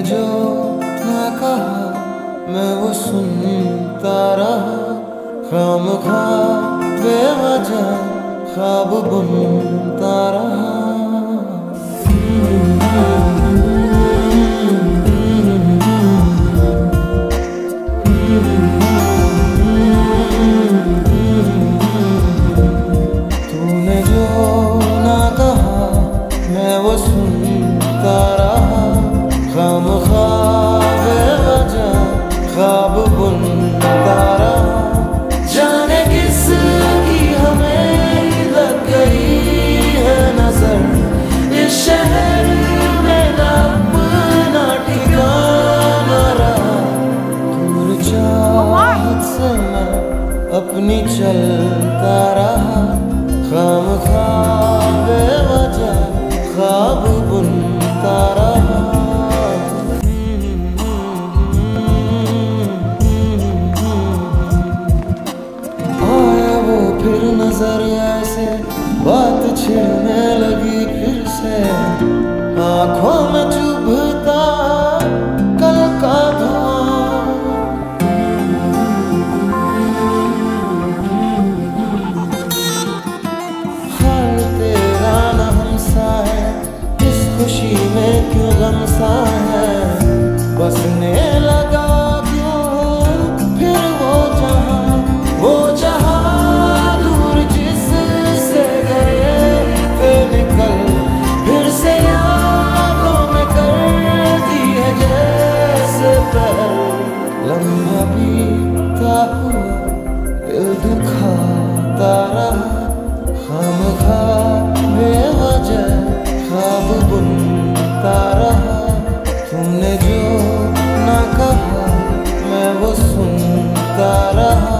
جو نہ کہا میں وہ سنتا رہا۔ خام خواہ بے وجہ خواب بنتا خواب بنتا رہا جانے کس کی ہمیں لگ گئی ہے نظر۔ اس شہر میں نہ اپنا ٹھکانا رہا۔ دور چاہت سے میں اپنی چلتا رہا۔ خام خواب پھر نظر ایسے بات چھڑنے لگی پھر سے۔ آنکھوں میں چبھتا بیتا ہوا دل دکھاتا رہا خام خواب بے وجہ خواب بنتا رہا تم نے جو نہ کہا میں وہ سنتا رہا